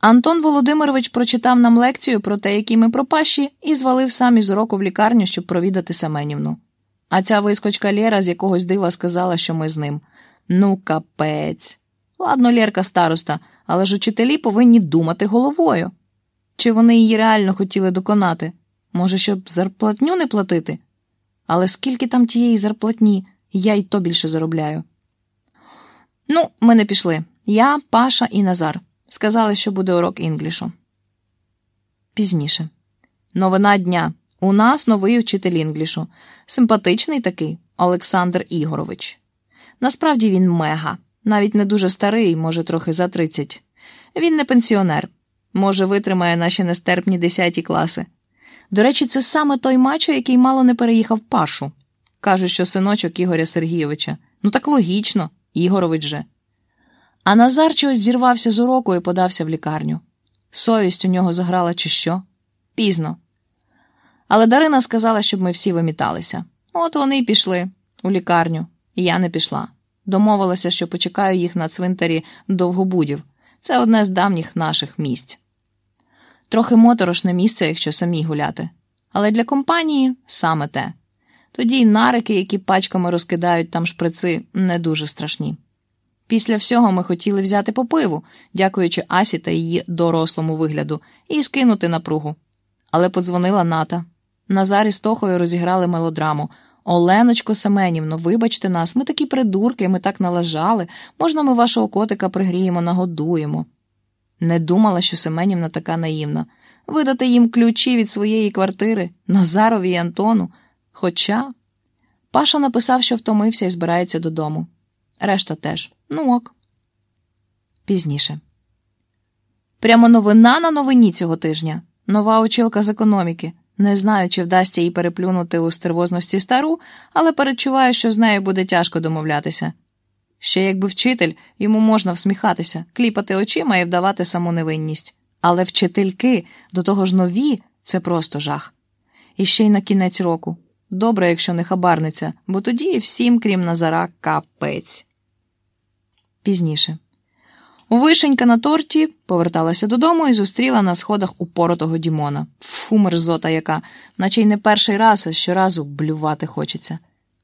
Антон Володимирович прочитав нам лекцію про те, які ми пропащі, і звалив сам із уроку в лікарню, щоб провідати Семенівну. А ця вискочка Лєра з якогось дива сказала, що ми з ним. Ну, капець. Ладно, Лєрка староста, але ж учителі повинні думати головою. Чи вони її реально хотіли доконати? Може, щоб зарплатню не платити? Але скільки там тієї зарплатні, я й то більше заробляю. Ну, ми не пішли. Я, Паша і Назар. Сказали, що буде урок інглішу. Пізніше. Новина дня. У нас новий учитель інглішу. Симпатичний такий Олександр Ігорович. Насправді він мега, навіть не дуже старий, може, трохи за 30. Він не пенсіонер, може, витримає наші нестерпні 10 класи. До речі, це саме той мачо, який мало не переїхав Пашу. Кажуть, що синочок Ігоря Сергійовича. Ну так логічно, Ігорович же. А Назар чогось зірвався з уроку і подався в лікарню. Совість у нього заграла, чи що? Пізно. Але Дарина сказала, щоб ми всі виміталися. От вони й пішли у лікарню, і я не пішла. Домовилася, що почекаю їх на цвинтарі довгобудів. Це одне з давніх наших місць. Трохи моторошне місце, якщо самі гуляти. Але для компанії саме те. Тоді й нарики, які пачками розкидають там шприци, не дуже страшні. Після всього ми хотіли взяти по пиву, дякуючи Асі та її дорослому вигляду, і скинути напругу. Але подзвонила Ната. Назар із Тохою розіграли мелодраму. Оленочко Семенівно, вибачте нас, ми такі придурки, ми так налажали. Можна ми вашого котика пригріємо, нагодуємо. Не думала, що Семенівна така наївна. Видати їм ключі від своєї квартири, Назарові і Антону. Хоча Паша написав, що втомився і збирається додому. Решта теж. Ну ок. Пізніше. Прямо новина на новині цього тижня. Нова училка з економіки. Не знаю, чи вдасться їй переплюнути у стервозності стару, але перечуваю, що з нею буде тяжко домовлятися. Ще якби вчитель, йому можна всміхатися, кліпати очима і вдавати саму невинність. Але вчительки, до того ж нові, це просто жах. І ще й на кінець року. Добре, якщо не хабарниця, бо тоді всім, крім Назара, капець. Пізніше. Вишенька на торті поверталася додому і зустріла на сходах упоротого Дімона. Фу, мерзота яка, наче й не перший раз, а щоразу блювати хочеться.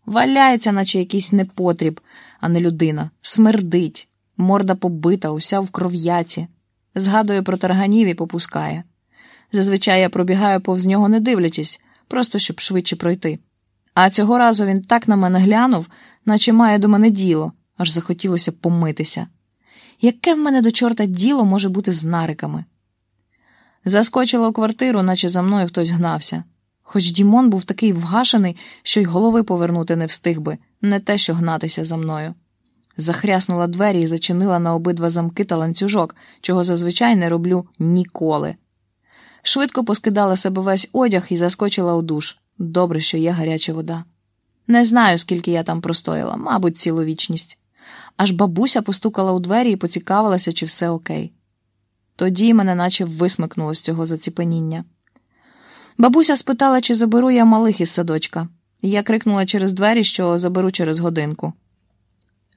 Валяється, наче якийсь непотріб, а не людина, смердить, морда побита, уся в кров'яці. Згадує про тарганів і попускає. Зазвичай я пробігаю повз нього, не дивлячись, просто щоб швидше пройти. А цього разу він так на мене глянув, наче має до мене діло, аж захотілося помитися. Яке в мене до чорта діло може бути з нариками? Заскочила у квартиру, наче за мною хтось гнався. Хоч Дімон був такий вгашений, що й голови повернути не встиг би, не те, що гнатися за мною. Захряснула двері і зачинила на обидва замки та ланцюжок, чого зазвичай не роблю ніколи. Швидко поскидала себе весь одяг і заскочила у душ. Добре, що є гаряча вода. Не знаю, скільки я там простояла, мабуть, цілу вічність. Аж бабуся постукала у двері і поцікавилася, чи все окей. Тоді мене наче висмикнуло з цього заціпеніння. Бабуся спитала, чи заберу я малих із садочка. Я крикнула через двері, що заберу через годинку.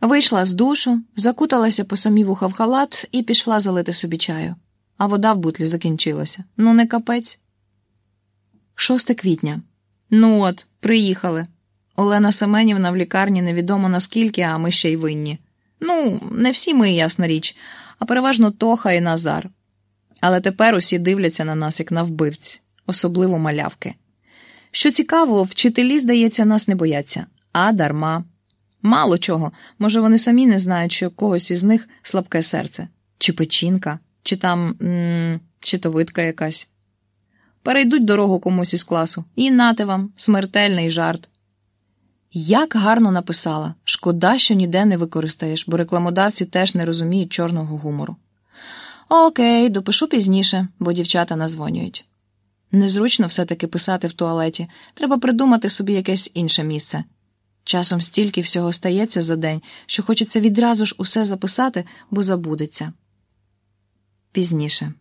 Вийшла з душу, закуталася по самі вуха в халат і пішла залити собі чаю. А вода в бутлі закінчилася. Ну, не капець. 6 квітня. Ну от, приїхали. Олена Семенівна в лікарні невідомо наскільки, а ми ще й винні. Ну, не всі ми, ясна річ, а переважно Тоха і Назар. Але тепер усі дивляться на нас, як на вбивць, особливо малявки. Що цікаво, вчителі, здається, нас не бояться, а дарма. Мало чого, може, вони самі не знають, що когось із них слабке серце, чи печінка, чи там м щитовидка якась. Перейдуть дорогу комусь із класу, і нате вам, смертельний жарт. Як гарно написала, шкода, що ніде не використаєш, бо рекламодавці теж не розуміють чорного гумору. Окей, допишу пізніше, бо дівчата назвонюють. Незручно все-таки писати в туалеті, треба придумати собі якесь інше місце. Часом стільки всього стається за день, що хочеться відразу ж усе записати, бо забудеться. Пізніше.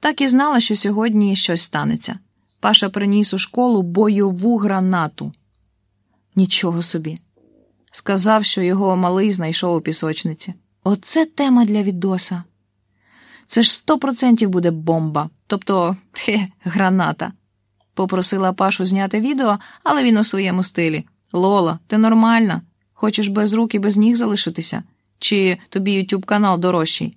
Так і знала, що сьогодні щось станеться. Паша приніс у школу бойову гранату. Нічого собі. Сказав, що його малий знайшов у пісочниці. Оце тема для відоса. Це ж сто процентів буде бомба, тобто хе, граната. Попросила Пашу зняти відео, але він у своєму стилі. Лола, ти нормальна? Хочеш без рук і без ніг залишитися? Чи тобі YouTube канал дорожчий?